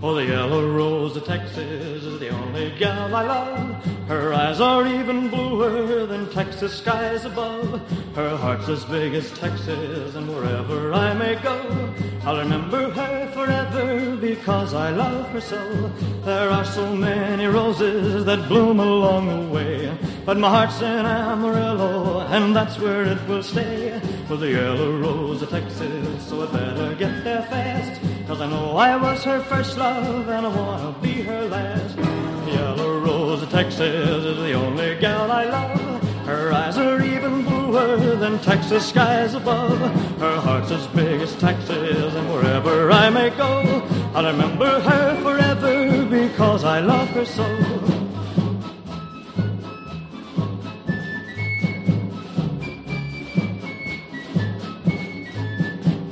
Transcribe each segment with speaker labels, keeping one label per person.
Speaker 1: Oh, the yellow rose of Texas is the only gal I love. Her eyes are even bluer than Texas skies above. Her heart's as big as Texas, and wherever I may go, I'll remember her forever because I love her so. There are so many roses that bloom along the way, but my heart's in Amarillo, and that's where it will stay. With the yellow rose of Texas, so I better I know I was her first love and I wanna be her last. Yellow Rose of Texas is the only gal I love. Her eyes are even bluer than Texas skies above. Her heart's as big as Texas, and wherever I may go, I'll remember her forever because I love her so.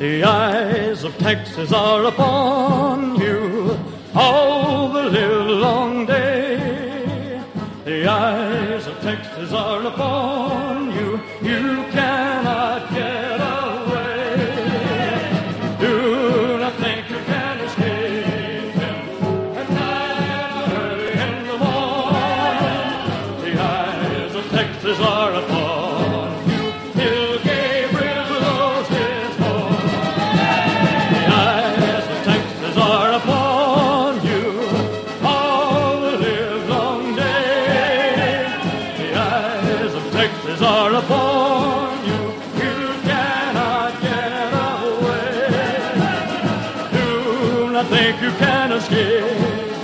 Speaker 1: The eyes of Texas are upon you all the live long day. The eyes of Texas are upon you. You cannot get away. Do not think you can escape him. Night or early in the morning, the eyes of Texas are upon think you can escape.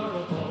Speaker 1: sorrowful.